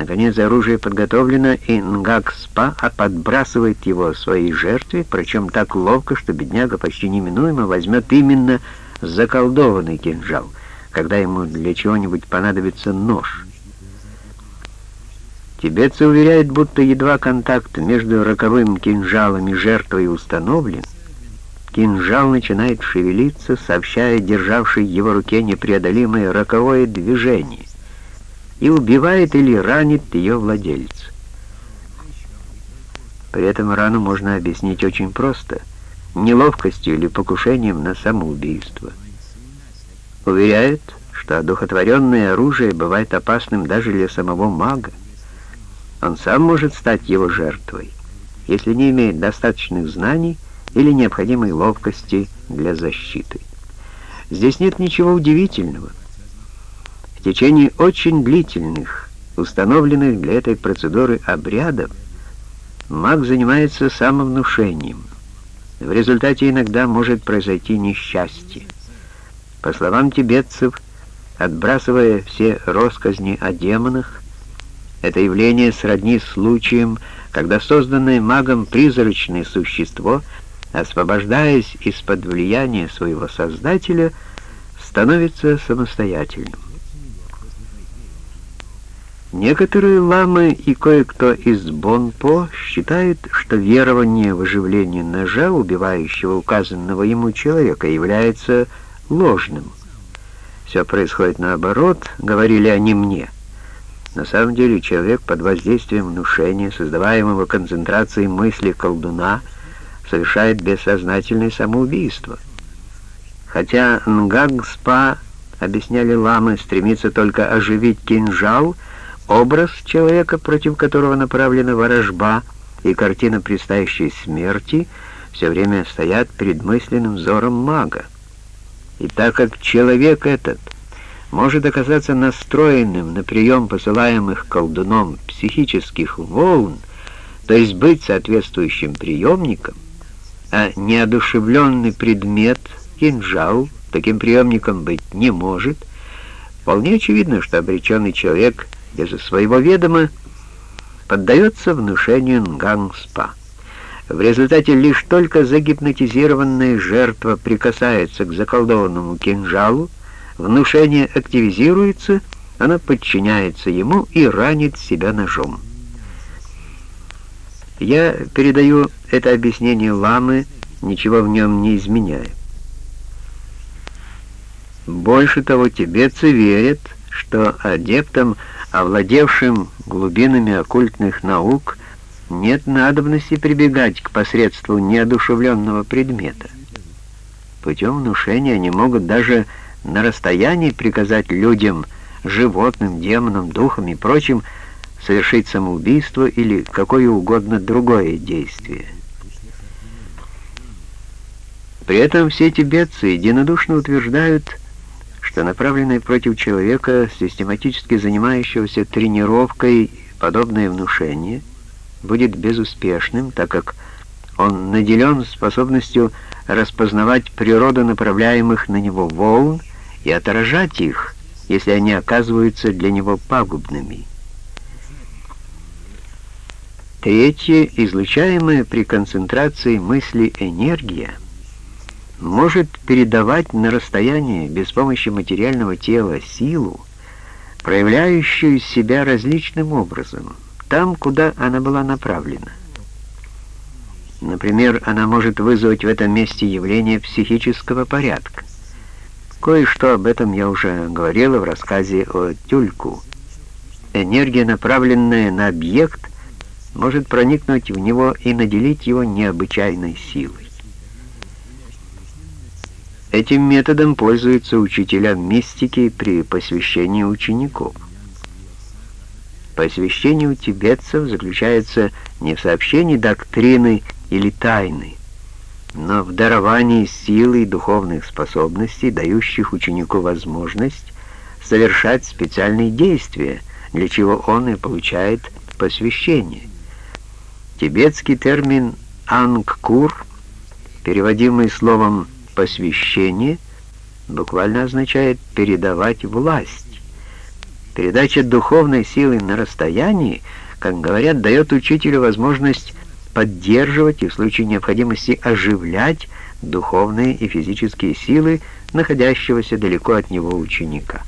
Наконец оружие подготовлено, и Нгак-Спа подбрасывает его своей жертве, причем так ловко, что бедняга почти неминуемо возьмет именно заколдованный кинжал, когда ему для чего-нибудь понадобится нож. Тибетцы уверяют, будто едва контакт между роковым кинжалом и жертвой установлен, кинжал начинает шевелиться, сообщая державшей его руке непреодолимое роковое движение и убивает или ранит ее владельца. При этом рану можно объяснить очень просто — неловкостью или покушением на самоубийство. Уверяют, что одухотворенное оружие бывает опасным даже для самого мага. Он сам может стать его жертвой, если не имеет достаточных знаний или необходимой ловкости для защиты. Здесь нет ничего удивительного. В течение очень длительных, установленных для этой процедуры обрядов, маг занимается самовнушением. В результате иногда может произойти несчастье. По словам тибетцев, отбрасывая все росказни о демонах, это явление сродни случаям, когда созданное магом призрачное существо, освобождаясь из-под влияния своего Создателя, становится самостоятельным. Некоторые ламы и кое-кто из Бонпо считают, что верование в оживление ножа, убивающего указанного ему человека, является ложным. Все происходит наоборот, говорили они мне – на самом деле человек под воздействием внушения, создаваемого концентрацией мысли колдуна, совершает бессознательное самоубийство. Хотя Нгагспа, объясняли ламы, стремится только оживить кинжал, образ человека, против которого направлена ворожба, и картина предстоящей смерти все время стоят перед мысленным взором мага. И так как человек этот — может оказаться настроенным на прием посылаемых колдуном психических волн, то есть быть соответствующим приемником, а неодушевленный предмет, кинжал, таким приемником быть не может, вполне очевидно, что обреченный человек без своего ведома поддается внушению Нгангспа. В результате лишь только загипнотизированная жертва прикасается к заколдованному кинжалу, Внушение активизируется, она подчиняется ему и ранит себя ножом. Я передаю это объяснение ламы, ничего в нем не изменяя. Больше того, тибетцы верят, что адептам, овладевшим глубинами оккультных наук, нет надобности прибегать к посредству неодушевленного предмета. Путем внушения они могут даже на расстоянии приказать людям, животным, демонам, духам и прочим совершить самоубийство или какое угодно другое действие. При этом все тибетцы единодушно утверждают, что направленное против человека, систематически занимающегося тренировкой подобное внушение, будет безуспешным, так как он наделен способностью распознавать природу направляемых на него волн и отражать их, если они оказываются для него пагубными. Третье, излучаемая при концентрации мысли энергия, может передавать на расстояние без помощи материального тела силу, проявляющую себя различным образом, там, куда она была направлена. Например, она может вызвать в этом месте явление психического порядка. Кое-что об этом я уже говорила в рассказе о тюльку. Энергия, направленная на объект, может проникнуть в него и наделить его необычайной силой. Этим методом пользуются учителя мистики при посвящении учеников. Посвящение у тибетцев заключается не в сообщении доктрины или тайны, но в даровании силы и духовных способностей, дающих ученику возможность совершать специальные действия, для чего он и получает посвящение. Тибетский термин «ангкур», переводимый словом «посвящение», буквально означает «передавать власть». Передача духовной силы на расстоянии, как говорят, дает учителю возможность поддерживать и в случае необходимости оживлять духовные и физические силы находящегося далеко от него ученика.